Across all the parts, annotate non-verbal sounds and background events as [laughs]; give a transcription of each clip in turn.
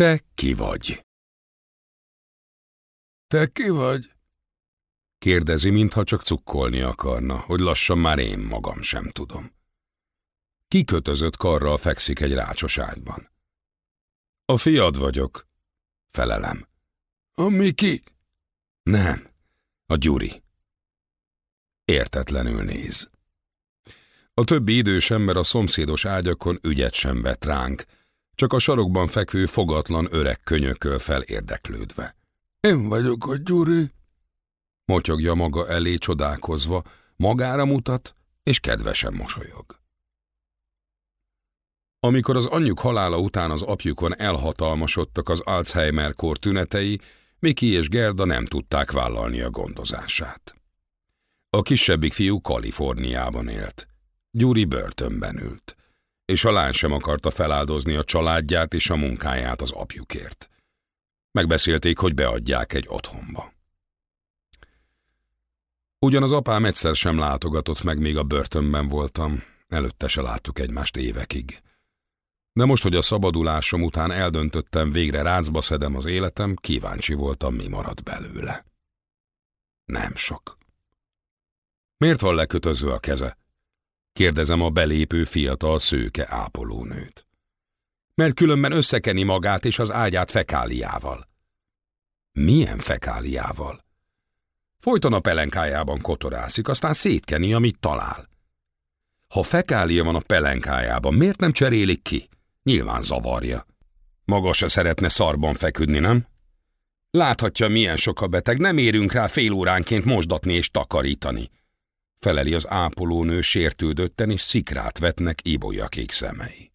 Te ki vagy? Te ki vagy? Kérdezi, mintha csak cukkolni akarna, hogy lassan már én magam sem tudom. Kikötözött karral fekszik egy rácsos ágyban. A fiad vagyok, felelem. A Miki? Nem, a Gyuri. Értetlenül néz. A többi idős ember a szomszédos ágyakon ügyet sem vett ránk, csak a sarokban fekvő fogatlan öreg könyököl fel érdeklődve. Én vagyok a Gyuri. Motyogja maga elé csodálkozva, magára mutat, és kedvesen mosolyog. Amikor az anyjuk halála után az apjukon elhatalmasodtak az Alzheimer-kor tünetei, Miki és Gerda nem tudták vállalni a gondozását. A kisebbik fiú Kaliforniában élt. Gyuri börtönben ült, és a lány sem akarta feláldozni a családját és a munkáját az apjukért. Megbeszélték, hogy beadják egy otthonba. Ugyan az apám egyszer sem látogatott meg, még a börtönben voltam, előtte se láttuk egymást évekig. De most, hogy a szabadulásom után eldöntöttem, végre rácba szedem az életem, kíváncsi voltam, mi marad belőle. Nem sok. Miért van lekötözve a keze? Kérdezem a belépő fiatal szőke ápolónőt. Mert különben összekeni magát és az ágyát fekáliával. Milyen fekáliával? Folyton a pelenkájában kotorászik, aztán szétkeni, amit talál. Ha fekália van a pelenkájában, miért nem cserélik ki? Nyilván zavarja. Maga se szeretne szarban feküdni, nem? Láthatja, milyen sok a beteg, nem érünk rá fél óránként mosdatni és takarítani. Feleli az ápolónő sértődötten, és szikrát vetnek kék szemei.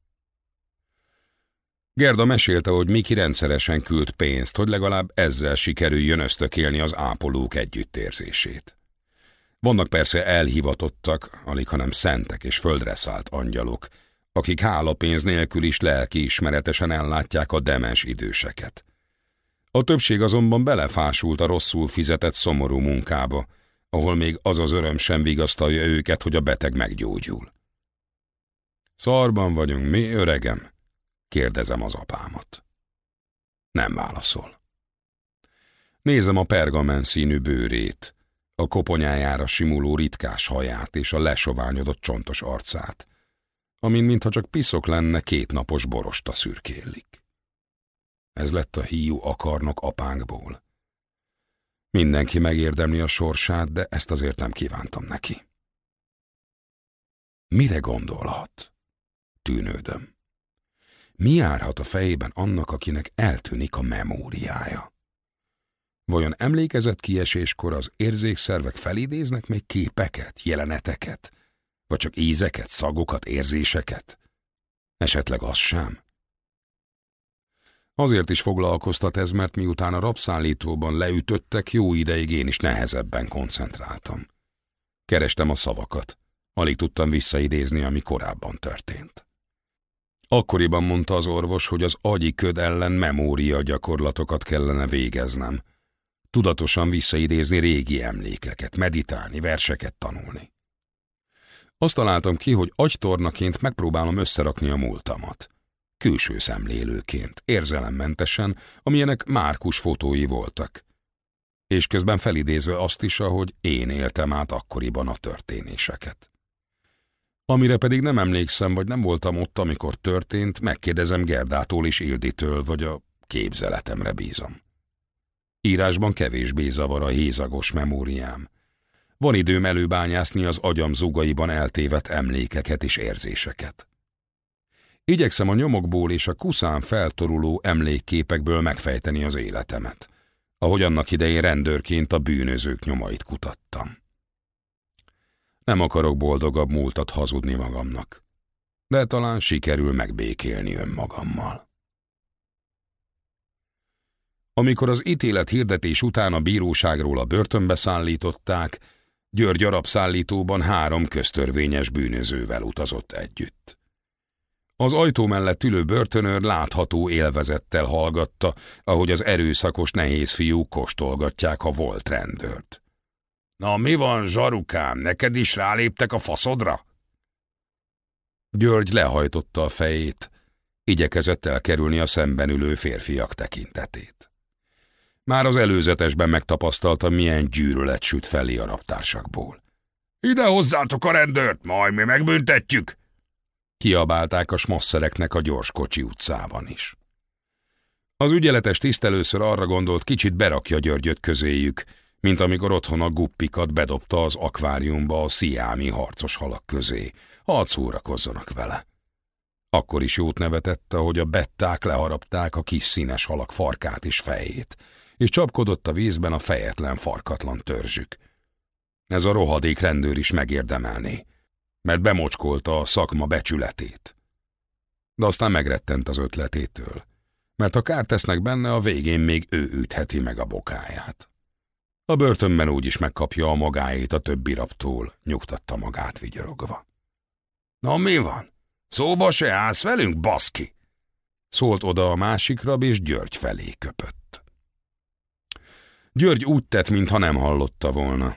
Gerda mesélte, hogy Miki rendszeresen küld pénzt, hogy legalább ezzel sikerüljön ösztökélni az ápolók együttérzését. Vannak persze elhivatottak, alig hanem szentek és földre szállt angyalok, akik hálapénz nélkül is lelkiismeretesen ellátják a demes időseket. A többség azonban belefásult a rosszul fizetett szomorú munkába, ahol még az az öröm sem vigasztalja őket, hogy a beteg meggyógyul. Szarban vagyunk mi, öregem? Kérdezem az apámat. Nem válaszol. Nézem a pergamen színű bőrét, a koponyájára simuló ritkás haját és a lesoványodott csontos arcát, amin mintha csak piszok lenne két napos borosta szürkélik. Ez lett a hiú akarnok apánkból. Mindenki megérdemli a sorsát, de ezt azért nem kívántam neki. Mire gondolhat? Tűnődöm. Mi járhat a fejében annak, akinek eltűnik a memóriája? Vajon emlékezett kieséskor az érzékszervek felidéznek még képeket, jeleneteket, vagy csak ízeket, szagokat, érzéseket? Esetleg az sem? Azért is foglalkoztat ez, mert miután a rabszállítóban leütöttek, jó ideig én is nehezebben koncentráltam. Kerestem a szavakat. Alig tudtam visszaidézni, ami korábban történt. Akkoriban mondta az orvos, hogy az agyi köd ellen memória gyakorlatokat kellene végeznem. Tudatosan visszaidézni régi emlékeket, meditálni, verseket tanulni. Azt találtam ki, hogy agytornaként megpróbálom összerakni a múltamat. Külső szemlélőként, érzelemmentesen, amilyenek Márkus fotói voltak. És közben felidézve azt is, ahogy én éltem át akkoriban a történéseket. Amire pedig nem emlékszem, vagy nem voltam ott, amikor történt, megkérdezem Gerdától is Ilditől, vagy a képzeletemre bízom. Írásban kevésbé zavar a hézagos memóriám. Van időm előbányászni az agyam zugaiban eltévet emlékeket és érzéseket. Igyekszem a nyomokból és a kuszán feltoruló emlékképekből megfejteni az életemet, ahogy annak idején rendőrként a bűnözők nyomait kutattam. Nem akarok boldogabb múltat hazudni magamnak, de talán sikerül megbékélni önmagammal. Amikor az ítélet hirdetés után a bíróságról a börtönbe szállították, György arab szállítóban három köztörvényes bűnözővel utazott együtt. Az ajtó mellett ülő börtönőr látható élvezettel hallgatta, ahogy az erőszakos nehéz fiú kóstolgatják a volt rendőrt. Na mi van, zsarukám, neked is ráléptek a faszodra? György lehajtotta a fejét, Igyekezett elkerülni a szemben ülő férfiak tekintetét. Már az előzetesben megtapasztalta, milyen gyűrölet süt felé a raptársakból. Ide hozzátok a rendőrt, majd mi megbüntetjük! Kiabálták a smasszereknek a gyorskocsi utcában is. Az ügyeletes tiszt először arra gondolt, kicsit berakja Györgyöt közéjük, mint amikor otthon a guppikat bedobta az akváriumba a sziámi harcos halak közé, hadd szórakozzanak vele. Akkor is jót nevetett, hogy a betták leharapták a kis színes halak farkát és fejét, és csapkodott a vízben a fejetlen farkatlan törzsük. Ez a rohadék rendőr is megérdemelné, mert bemocskolta a szakma becsületét. De aztán megrettent az ötletétől, mert ha kárt tesznek benne, a végén még ő ütheti meg a bokáját. A börtönben úgyis megkapja a magáét a többi raptól, nyugtatta magát vigyorogva. Na mi van? Szóba se állsz velünk, baszki? Szólt oda a másik rab, és György felé köpött. György úgy tett, mintha nem hallotta volna.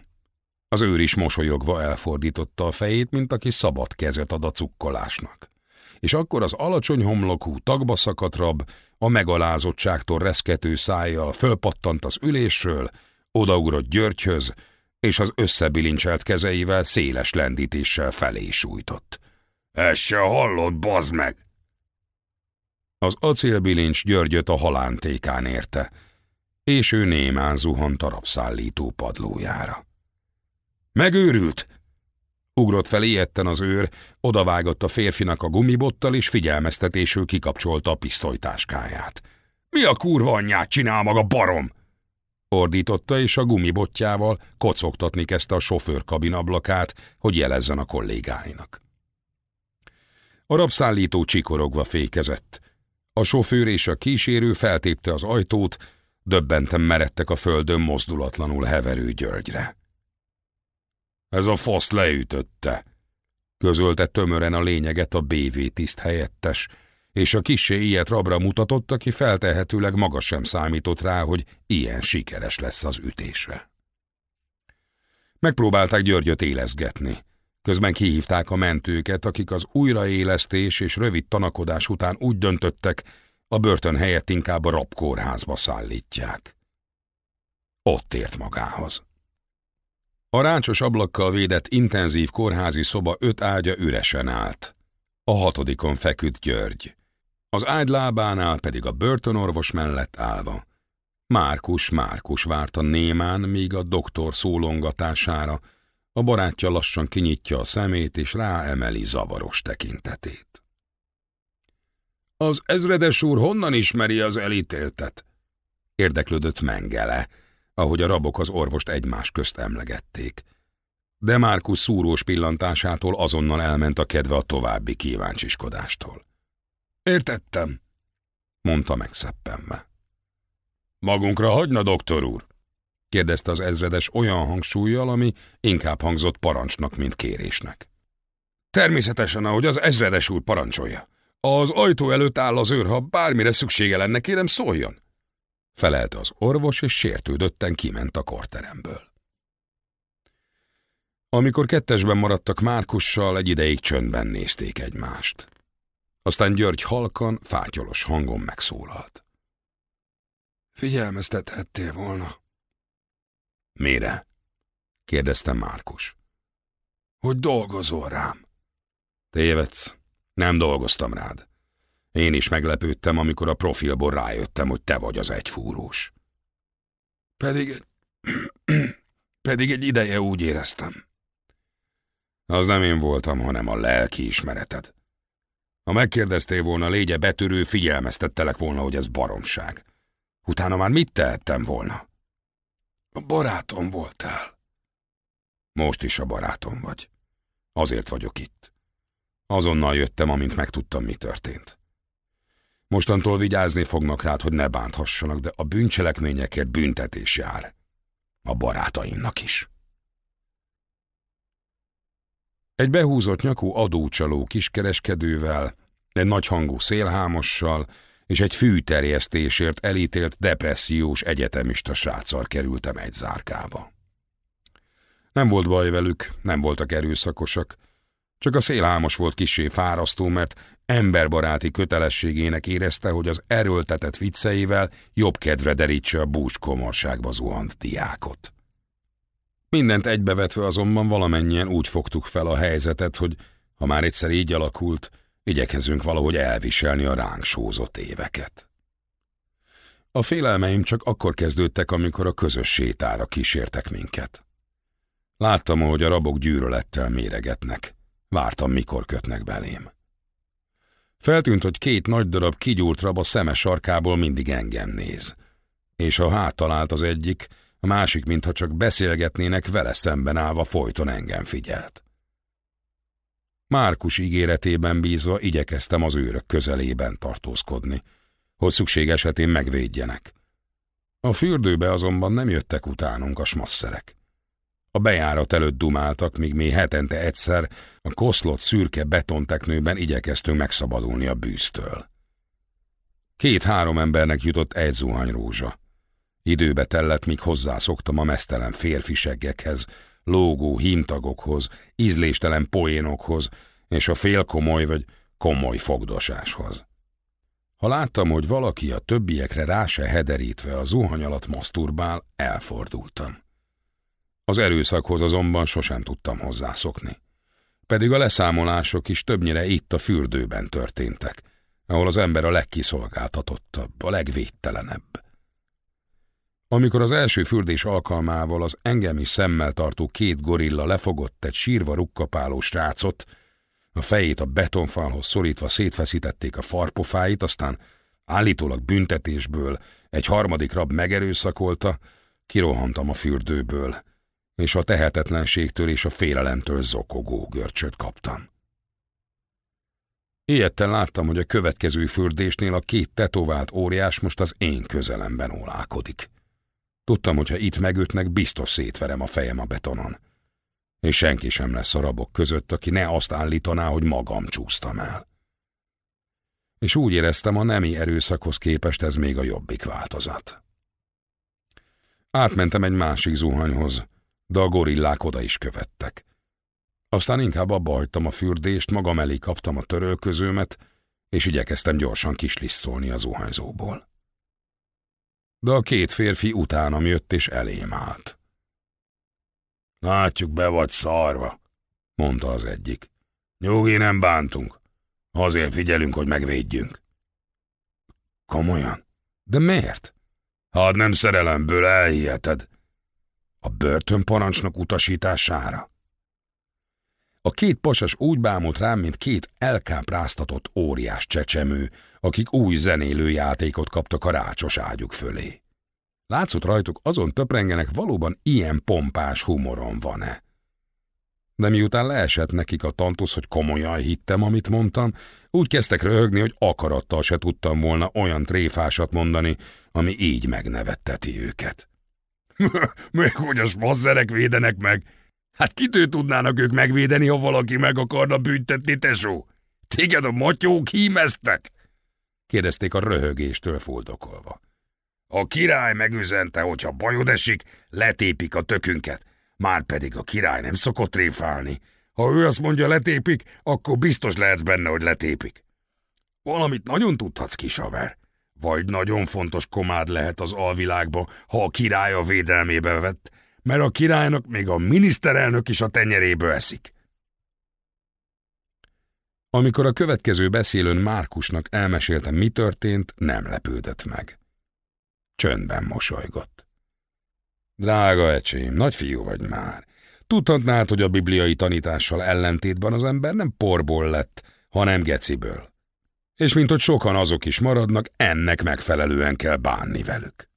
Az őr is mosolyogva elfordította a fejét, mint aki szabad kezet ad a cukkolásnak. És akkor az alacsony homlokú, tagba szakadt rab, a megalázottságtól reszkető szájjal fölpattant az ülésről, odaugrott Györgyhöz, és az összebilincselt kezeivel széles lendítéssel felé sújtott. Ez se hallott, bazd meg! Az acélbilincs Györgyöt a halántékán érte, és ő némán zuhant a rabszállító padlójára. Megőrült! Ugrott fel ilyetten az őr, odavágott a férfinak a gumibottal, és figyelmeztetésül kikapcsolta a pisztolytáskáját. Mi a kurva anyját csinál maga barom? Ordította, és a gumibotjával kocogtatni kezdte a sofőr kabinablakát, hogy jelezzen a kollégáinak. A rabszállító csikorogva fékezett. A sofőr és a kísérő feltépte az ajtót, döbbenten meredtek a földön mozdulatlanul heverő Györgyre. Ez a fasz leütötte, közölte tömören a lényeget a BV tiszt helyettes, és a kisé ilyet rabra mutatott, aki feltehetőleg maga sem számított rá, hogy ilyen sikeres lesz az ütésre. Megpróbálták Györgyöt élezgetni. Közben kihívták a mentőket, akik az újraélesztés és rövid tanakodás után úgy döntöttek, a börtön helyett inkább a rabkórházba szállítják. Ott ért magához. A ráncsos ablakkal védett intenzív kórházi szoba öt ágya üresen állt. A hatodikon feküdt György. Az ágy lábánál pedig a börtönorvos mellett állva. Márkus Márkus várta némán, míg a doktor szólongatására, a barátja lassan kinyitja a szemét, és ráemeli zavaros tekintetét. Az ezredes úr honnan ismeri az elítéltet? Érdeklődött Mengele, ahogy a rabok az orvost egymás közt emlegették. De Márkus szúrós pillantásától azonnal elment a kedve a további kíváncsiskodástól. Értettem, mondta megszeppenve. Magunkra hagyna, doktor úr? kérdezte az ezredes olyan hangsúlyjal, ami inkább hangzott parancsnak, mint kérésnek. Természetesen, ahogy az ezredes úr parancsolja. Az ajtó előtt áll az őr, ha bármire szüksége lenne, kérem szóljon. Felelte az orvos, és sértődötten kiment a korteremből. Amikor kettesben maradtak Márkussal, egy ideig csöndben nézték egymást. Aztán György halkan, fátyolos hangon megszólalt. Figyelmeztethettél volna. Mire? kérdezte Márkus. Hogy dolgozol rám. Tévedsz, nem dolgoztam rád. Én is meglepődtem, amikor a profilból rájöttem, hogy te vagy az egyfúrós. Pedig [clears throat] pedig egy ideje úgy éreztem. Az nem én voltam, hanem a lelki ismereted. Ha megkérdeztél volna légye betörő, figyelmeztettelek volna, hogy ez baromság. Utána már mit tehettem volna? A barátom voltál. Most is a barátom vagy. Azért vagyok itt. Azonnal jöttem, amint megtudtam, mi történt. Mostantól vigyázni fognak rád, hogy ne bánthassanak, de a bűncselekményekért büntetés jár. A barátaimnak is. Egy behúzott nyakú adócsaló kiskereskedővel, egy nagyhangú szélhámossal és egy fűterjesztésért elítélt depressziós egyetemista sráccal kerültem egy zárkába. Nem volt baj velük, nem voltak erőszakosak, Csak a szélhámos volt kisé fárasztó, mert emberbaráti kötelességének érezte, hogy az erőltetett vicceivel jobb kedvre derítse a bús komorságba zuhant diákot. Mindent egybevetve azonban valamennyien úgy fogtuk fel a helyzetet, hogy ha már egyszer így alakult, igyekezzünk valahogy elviselni a ránk sózott éveket. A félelmeim csak akkor kezdődtek, amikor a közös sétára kísértek minket. Láttam, hogy a rabok gyűrölettel méregetnek. Vártam, mikor kötnek belém. Feltűnt, hogy két nagy darab kigyúrt rab a szeme sarkából mindig engem néz. És ha háttalált az egyik, a másik, mintha csak beszélgetnének, vele szemben állva folyton engem figyelt. Márkus ígéretében bízva igyekeztem az őrök közelében tartózkodni, hogy szükség esetén megvédjenek. A fürdőbe azonban nem jöttek utánunk a smasszerek. A bejárat előtt dumáltak, míg mi hetente egyszer a koszlott szürke betonteknőben igyekeztünk megszabadulni a bűztől. Két-három embernek jutott egy zuhany rózsa. Időbe tellett, míg hozzászoktam a mesztelen férfiseggekhez, lógó hímtagokhoz, ízléstelen poénokhoz és a félkomoly vagy komoly fogdosáshoz. Ha láttam, hogy valaki a többiekre rá se hederítve a zuhany alatt maszturbál, elfordultam. Az erőszakhoz azonban sosem tudtam hozzászokni. Pedig a leszámolások is többnyire itt a fürdőben történtek, ahol az ember a legkiszolgáltatottabb, a legvédtelenebb. Amikor az első fürdés alkalmával az engem is szemmel tartó két gorilla lefogott egy sírva rukkapáló srácot, a fejét a betonfalhoz szorítva szétfeszítették a farpofáit, aztán állítólag büntetésből egy harmadik rab megerőszakolta, kirohantam a fürdőből, és a tehetetlenségtől és a félelemtől zokogó görcsöt kaptam. Ilyetten láttam, hogy a következő fürdésnél a két tetovált óriás most az én közelemben ólálkodik. Tudtam, hogy ha itt megütnek, biztos szétverem a fejem a betonon. És senki sem lesz a rabok között, aki ne azt állítaná, hogy magam csúsztam el. És úgy éreztem, a nemi erőszakhoz képest ez még a jobbik változat. Átmentem egy másik zuhanyhoz, de a gorillák oda is követtek. Aztán inkább abba hagytam a fürdést, magam elé kaptam a törölközőmet, és igyekeztem gyorsan kislisszolni az zuhanyzóból. De a két férfi utánam jött és elém állt. Látjuk, be vagy szarva, mondta az egyik. Nyugi, nem bántunk. Azért figyelünk, hogy megvédjünk. Komolyan? De miért? Hát nem szerelemből elhiheted. A börtönparancsnok utasítására. A két pasas úgy bámult rám, mint két elkápráztatott óriás csecsemő, akik új zenélő játékot kaptak a rácsos ágyuk fölé. Látszott rajtuk, azon töprengenek, valóban ilyen pompás humoron van-e. De miután leesett nekik a tantusz, hogy komolyan hittem, amit mondtam, úgy kezdtek röhögni, hogy akarattal se tudtam volna olyan tréfásat mondani, ami így megnevetteti őket. [laughs] Még hogy a smazzerek védenek meg. Hát kitől tudnának ők megvédeni, ha valaki meg akarna büntetni, tesó? Téged a matyók hímeztek? kérdezték a röhögéstől fuldokolva. A király megüzente, hogyha bajod esik, letépik a tökünket. Már pedig a király nem szokott tréfálni. Ha ő azt mondja letépik, akkor biztos lehetsz benne, hogy letépik. Valamit nagyon tudhatsz, kisaver. Vagy nagyon fontos komád lehet az alvilágba, ha a király a védelmébe vett, mert a királynak még a miniszterelnök is a tenyerébe eszik. Amikor a következő beszélőn Márkusnak elmeséltem, mi történt, nem lepődött meg. Csöndben mosolygott. Drága ecsém, nagy fiú vagy már. Tudhatnád, hogy a bibliai tanítással ellentétben az ember nem porból lett, hanem geciből és mint hogy sokan azok is maradnak, ennek megfelelően kell bánni velük.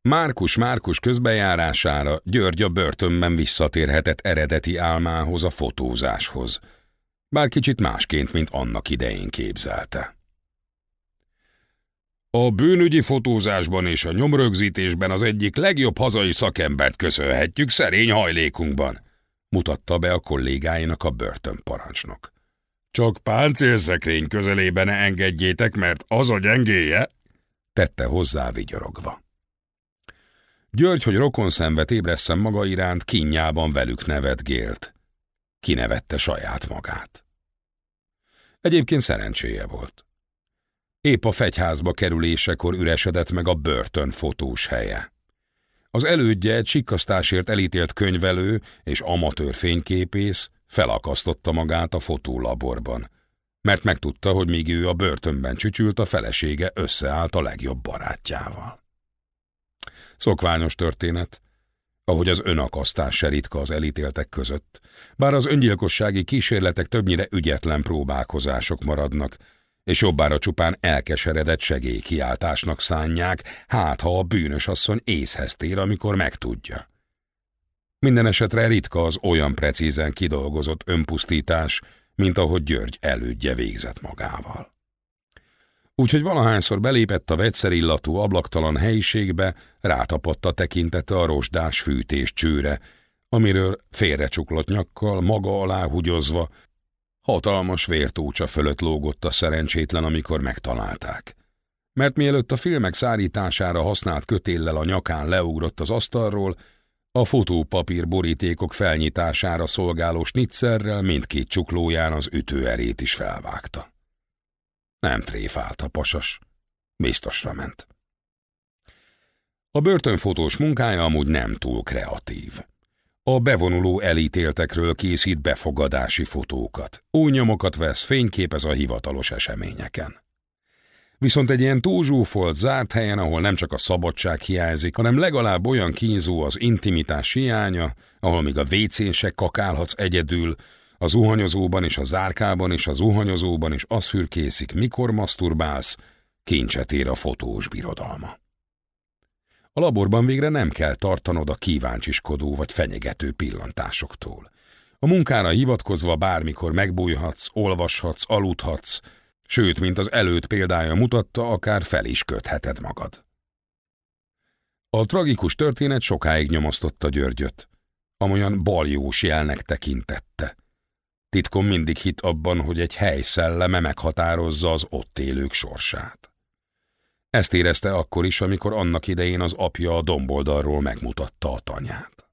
Márkus Márkus közbejárására György a börtönben visszatérhetett eredeti álmához, a fotózáshoz, bár kicsit másként, mint annak idején képzelte. A bűnügyi fotózásban és a nyomrögzítésben az egyik legjobb hazai szakembert köszönhetjük szerény hajlékunkban, mutatta be a kollégáinak a börtönparancsnok. Csak páncélszekrény közelében ne engedjétek, mert az a gyengéje, tette hozzá vigyorogva. György, hogy rokon szenvet ébresszen maga iránt, kínjában velük gélt. kinevette saját magát. Egyébként szerencséje volt. Épp a fegyházba kerülésekor üresedett meg a börtön fotós helye. Az elődje egy sikkasztásért elítélt könyvelő és amatőr fényképész felakasztotta magát a fotólaborban, mert megtudta, hogy míg ő a börtönben csücsült, a felesége összeállt a legjobb barátjával. Szokványos történet, ahogy az önakasztás se ritka az elítéltek között, bár az öngyilkossági kísérletek többnyire ügyetlen próbálkozások maradnak, és jobbára csupán elkeseredett segélykiáltásnak szánják, hát ha a bűnös asszony észhez tér, amikor megtudja. Minden esetre ritka az olyan precízen kidolgozott önpusztítás, mint ahogy György elődje végzett magával. Úgyhogy valahányszor belépett a vegyszerillatú ablaktalan helyiségbe, rátapadt a tekintete a rozsdás fűtés csőre, amiről félrecsuklott nyakkal, maga alá húgyozva, hatalmas vértócsa fölött lógott a szerencsétlen, amikor megtalálták. Mert mielőtt a filmek szárítására használt kötéllel a nyakán leugrott az asztalról, a fotópapír borítékok felnyitására szolgáló snitzerrel mindkét csuklóján az ütőerét is felvágta. Nem tréfált a pasas. Biztosra ment. A börtönfotós munkája amúgy nem túl kreatív. A bevonuló elítéltekről készít befogadási fotókat. Új nyomokat vesz, fényképez a hivatalos eseményeken. Viszont egy ilyen túlzsúfolt, zárt helyen, ahol nem csak a szabadság hiányzik, hanem legalább olyan kínzó az intimitás hiánya, ahol még a vécén se kakálhatsz egyedül, a zuhanyozóban és a zárkában és a zuhanyozóban is az fürkészik, mikor maszturbálsz, kincset ér a fotós birodalma. A laborban végre nem kell tartanod a kíváncsiskodó vagy fenyegető pillantásoktól. A munkára hivatkozva bármikor megbújhatsz, olvashatsz, aludhatsz, sőt, mint az előtt példája mutatta, akár fel is kötheted magad. A tragikus történet sokáig nyomasztotta Györgyöt, amolyan baljós jelnek tekintette. Titkon mindig hit abban, hogy egy hely szelleme meghatározza az ott élők sorsát. Ezt érezte akkor is, amikor annak idején az apja a domboldalról megmutatta a tanyát.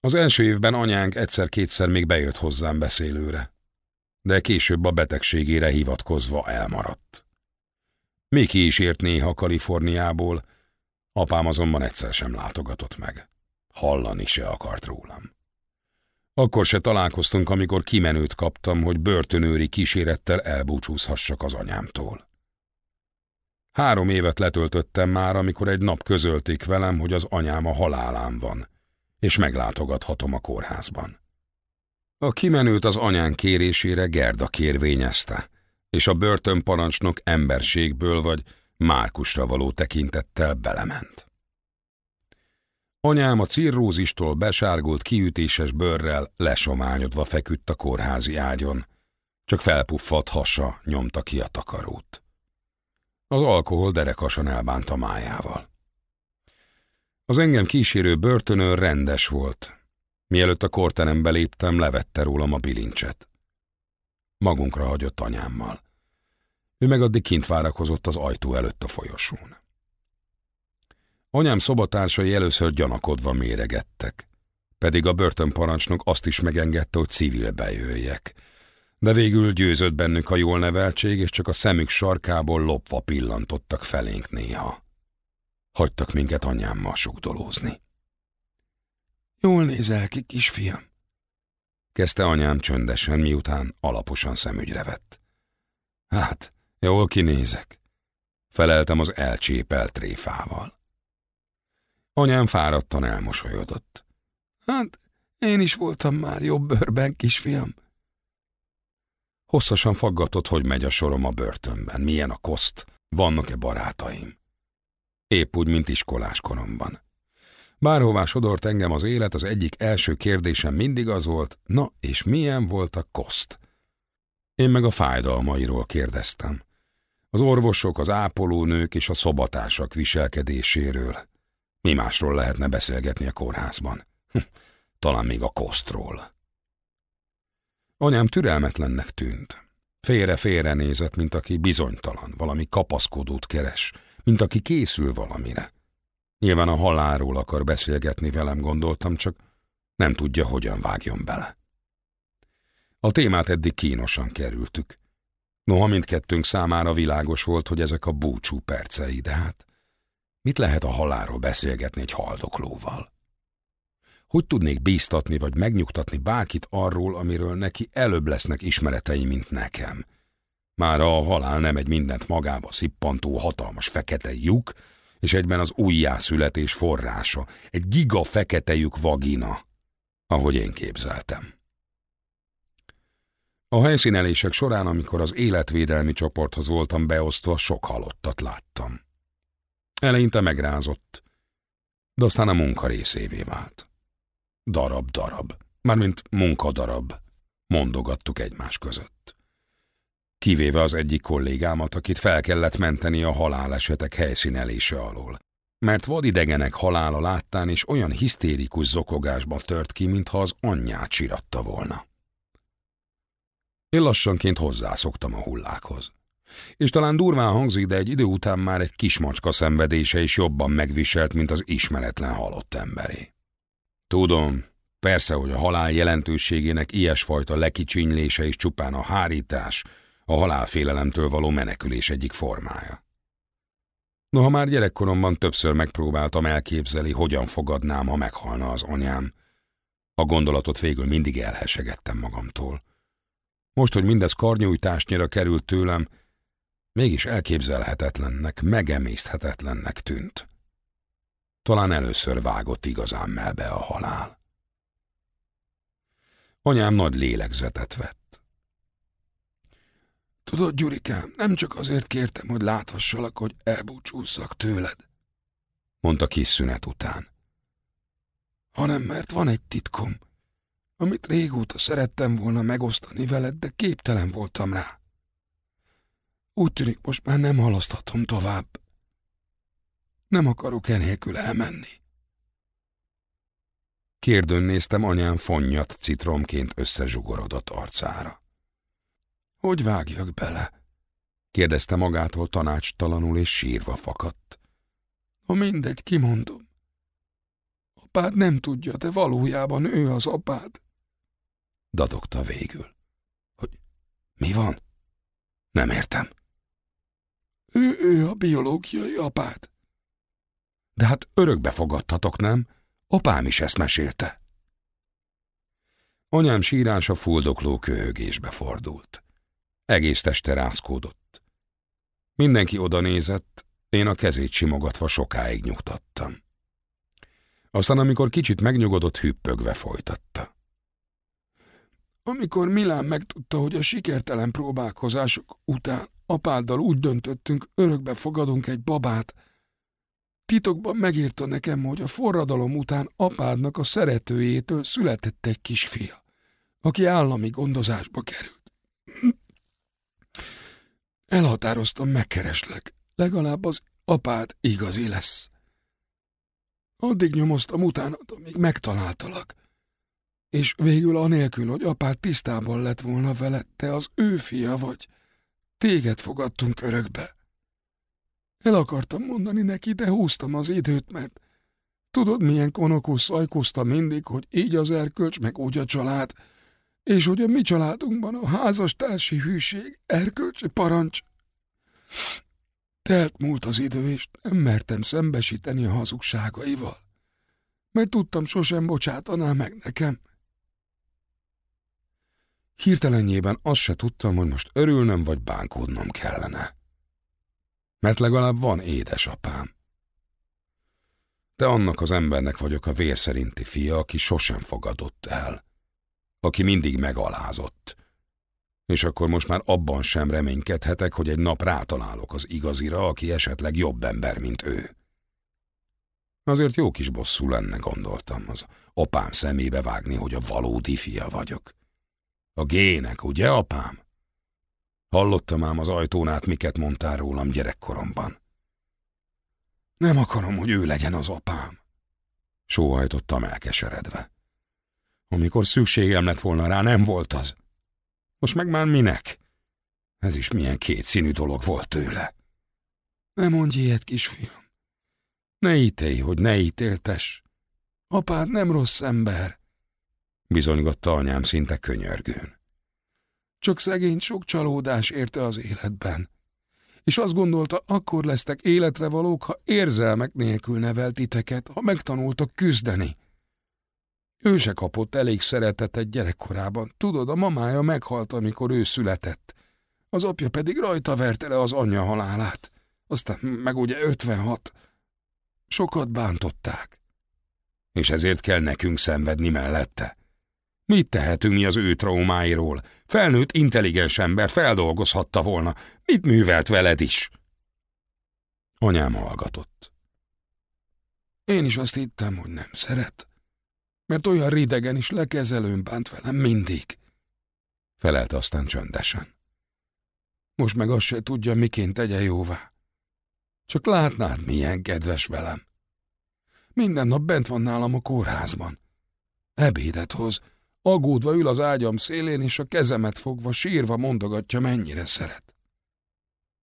Az első évben anyánk egyszer-kétszer még bejött hozzám beszélőre, de később a betegségére hivatkozva elmaradt. Miki is ért néha Kaliforniából, apám azonban egyszer sem látogatott meg. Hallani se akart rólam. Akkor se találkoztunk, amikor kimenőt kaptam, hogy börtönőri kísérettel elbúcsúzhassak az anyámtól. Három évet letöltöttem már, amikor egy nap közölték velem, hogy az anyám a halálán van, és meglátogathatom a kórházban. A kimenőt az anyán kérésére Gerda kérvényezte, és a börtönparancsnok emberségből vagy Márkusra való tekintettel belement. Anyám a cirrózistól besárgult kiütéses bőrrel lesományodva feküdt a kórházi ágyon. Csak felpuffadt hasa nyomta ki a takarót. Az alkohol derekasan elbánta májával. Az engem kísérő börtönőr rendes volt. Mielőtt a korterembe léptem, levette rólam a bilincset. Magunkra hagyott anyámmal. Ő meg addig kint várakozott az ajtó előtt a folyosón. Anyám szobatársai először gyanakodva méregettek. Pedig a börtönparancsnok azt is megengedte, hogy civilbe jöjjek. De végül győzött bennük a jól neveltség, és csak a szemük sarkából lopva pillantottak felénk néha. Hagytak minket anyámmal sugdolózni. Jól nézel ki, kisfiam, kezdte anyám csöndesen, miután alaposan szemügyre vett. Hát, jól kinézek, feleltem az elcsépelt tréfával. Anyám fáradtan elmosolyodott. Hát, én is voltam már jobb bőrben, kisfiam. Hosszasan faggatott, hogy megy a sorom a börtönben, milyen a koszt, vannak-e barátaim. Épp úgy, mint iskolás koromban. Bárhová sodort engem az élet, az egyik első kérdésem mindig az volt, na és milyen volt a koszt? Én meg a fájdalmairól kérdeztem. Az orvosok, az ápolónők és a szobatársak viselkedéséről. Mi másról lehetne beszélgetni a kórházban? Hm, talán még a kosztról. Anyám türelmetlennek tűnt. Félre-félre nézett, mint aki bizonytalan, valami kapaszkodót keres, mint aki készül valamire. Nyilván a halálról akar beszélgetni velem, gondoltam, csak Nem tudja, hogyan vágjon bele. A témát eddig kínosan kerültük. Noha mindkettőnk számára világos volt, hogy ezek a búcsú percei, de hát mit lehet a halálról beszélgetni egy haldoklóval? Hogy tudnék bíztatni vagy megnyugtatni bárkit arról, amiről neki előbb lesznek ismeretei, mint nekem? Már a halál nem egy mindent magába szippantó hatalmas fekete lyuk, és egyben az újjászületés forrása, egy giga fekete lyuk vagina, ahogy én képzeltem. A helyszínelések során, amikor az életvédelmi csoporthoz voltam beosztva, sok halottat láttam. Eleinte megrázott, de aztán a munka részévé vált. Darab-darab, mármint munkadarab, mondogattuk egymás között. Kivéve az egyik kollégámat, akit fel kellett menteni a halálesetek helyszínelése alól. Mert vadidegenek halála láttán és olyan hisztérikus zokogásba tört ki, mintha az anyját siratta volna. Én lassanként hozzászoktam a hullákhoz. És talán durván hangzik, de egy idő után már egy kismacska szenvedése is jobban megviselt, mint az ismeretlen halott emberé. Tudom, persze, hogy a halál jelentőségének ilyesfajta lekicsinylése is csupán a hárítás, a halálfélelemtől való menekülés egyik formája. Noha már gyerekkoromban többször megpróbáltam elképzelni, hogyan fogadnám, ha meghalna az anyám. A gondolatot végül mindig elhesegettem magamtól. Most, hogy mindez karnyújtásnyira került tőlem, mégis elképzelhetetlennek, megemészthetetlennek tűnt. Talán először vágott igazán melbe a halál. Anyám nagy lélegzetet vett. Tudod, Gyurikám, nem csak azért kértem, hogy láthassalak, hogy elbúcsúzzak tőled, mondta kis szünet után, hanem mert van egy titkom, amit régóta szerettem volna megosztani veled, de képtelen voltam rá. Úgy tűnik, most már nem halaszthatom tovább. Nem akarok enélkül elmenni. Kérdőn néztem anyám fonnyat citromként összezsugorodott arcára. Hogy vágjak bele? kérdezte magától tanácstalanul és sírva fakadt. Ha mindegy, kimondom. Apád nem tudja, de valójában ő az apád dadogta végül. Hogy mi van? Nem értem. Ő, ő a biológiai apád. De hát örökbe fogadtatok, nem? Apám is ezt mesélte. Anyám sírása fuldokló köhögésbe fordult. Egész teste rázkódott. Mindenki oda nézett, én a kezét simogatva sokáig nyugtattam. Aztán, amikor kicsit megnyugodott, hüppögve folytatta. Amikor Milán megtudta, hogy a sikertelen próbálkozások után apáddal úgy döntöttünk, örökbe fogadunk egy babát, titokban megírta nekem, hogy a forradalom után apádnak a szeretőjétől született egy kisfia, aki állami gondozásba került. Elhatároztam, megkereslek, legalább az apád igazi lesz. Addig nyomoztam utánad, amíg megtaláltalak és végül anélkül, hogy apád tisztában lett volna veled, te az ő fia vagy. Téged fogadtunk örökbe. El akartam mondani neki, de húztam az időt, mert tudod, milyen konokú szajkozta mindig, hogy így az erkölcs, meg úgy a család, és hogy a mi családunkban a házastársi hűség, erkölcsi parancs. Telt múlt az idő, és nem mertem szembesíteni a hazugságaival, mert tudtam, sosem bocsátaná meg nekem. Hirtelenjében azt se tudtam, hogy most örülnöm vagy bánkódnom kellene. Mert legalább van édesapám. De annak az embernek vagyok a vér szerinti fia, aki sosem fogadott el. Aki mindig megalázott. És akkor most már abban sem reménykedhetek, hogy egy nap rátalálok az igazira, aki esetleg jobb ember, mint ő. Azért jó kis bosszú lenne, gondoltam, az apám szemébe vágni, hogy a valódi fia vagyok. A gének, ugye, apám? Hallottam ám az ajtón át, miket mondtál rólam gyerekkoromban. Nem akarom, hogy ő legyen az apám. Sóhajtottam elkeseredve. Amikor szükségem lett volna rá, nem volt az. Most meg már minek? Ez is milyen kétszínű dolog volt tőle. Ne mondj ilyet, kisfiam. Ne ítélj, hogy ne ítéltes. Apád nem rossz ember. bizonygatta anyám szinte könyörgőn. Csak szegény sok csalódás érte az életben. És azt gondolta, akkor lesztek életre valók, ha érzelmek nélkül neveltiteket, ha megtanultak küzdeni. Ő se kapott elég szeretetet gyerekkorában. Tudod, a mamája meghalt, amikor ő született. Az apja pedig rajta verte le az anyja halálát. Aztán meg ugye 56. Sokat bántották. És ezért kell nekünk szenvedni mellette. Mit tehetünk mi az ő traumáiról? Felnőtt, intelligens ember feldolgozhatta volna. Mit művelt veled is? Anyám hallgatott. Én is azt hittem, hogy nem szeret. Mert olyan ridegen is lekezelőn bánt velem mindig. Felelt aztán csöndesen. Most meg azt se tudja, miként tegye jóvá. Csak látnád, milyen kedves velem. Minden nap bent van nálam a kórházban. Ebédet hoz, Aggódva ül az ágyam szélén, és a kezemet fogva sírva mondogatja, mennyire szeret.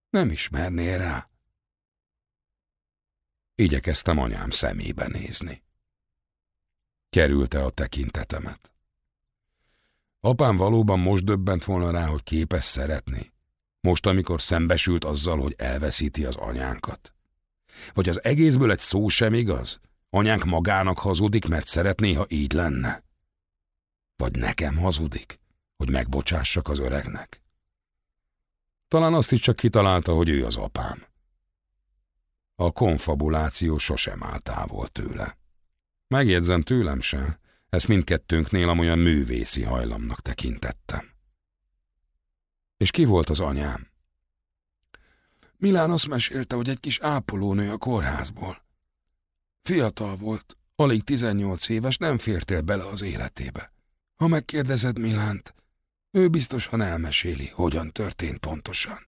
Nem ismerné rá. Igyekeztem anyám szemébe nézni. Kerülte a tekintetemet. Apám valóban most döbbent volna rá, hogy képes szeretni. Most, amikor szembesült azzal, hogy elveszíti az anyánkat. Vagy az egészből egy szó sem igaz? Anyánk magának hazudik, mert szeretné, ha így lenne. Vagy nekem hazudik, hogy megbocsássak az öregnek? Talán azt is csak kitalálta, hogy ő az apám. A konfabuláció sosem áll távol tőle. Megjegyzem tőlem se, ezt mindkettőnknél amolyan művészi hajlamnak tekintettem. És ki volt az anyám? Milán azt mesélte, hogy egy kis ápolónő a kórházból. Fiatal volt, alig 18 éves, nem fértél bele az életébe. Ha megkérdezed Milánt, ő biztosan elmeséli, hogyan történt pontosan.